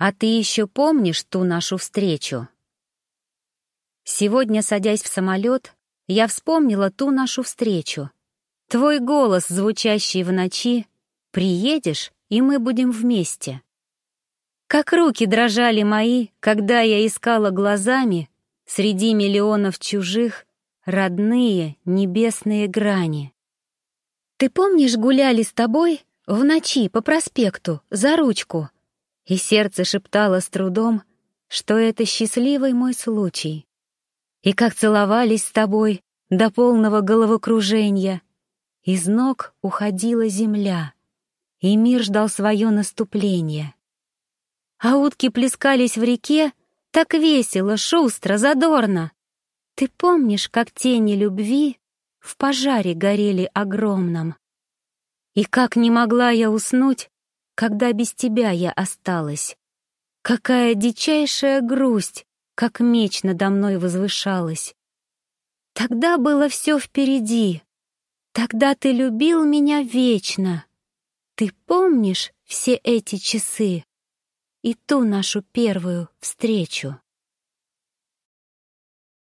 А ты еще помнишь ту нашу встречу? Сегодня, садясь в самолет, я вспомнила ту нашу встречу. Твой голос, звучащий в ночи, «Приедешь, и мы будем вместе». Как руки дрожали мои, когда я искала глазами среди миллионов чужих родные небесные грани. Ты помнишь, гуляли с тобой в ночи по проспекту за ручку, и сердце шептало с трудом, что это счастливый мой случай и как целовались с тобой до полного головокружения. Из ног уходила земля, и мир ждал свое наступление. А утки плескались в реке так весело, шустро, задорно. Ты помнишь, как тени любви в пожаре горели огромном? И как не могла я уснуть, когда без тебя я осталась? Какая дичайшая грусть как меч надо мной возвышалась. Тогда было все впереди. Тогда ты любил меня вечно. Ты помнишь все эти часы и ту нашу первую встречу?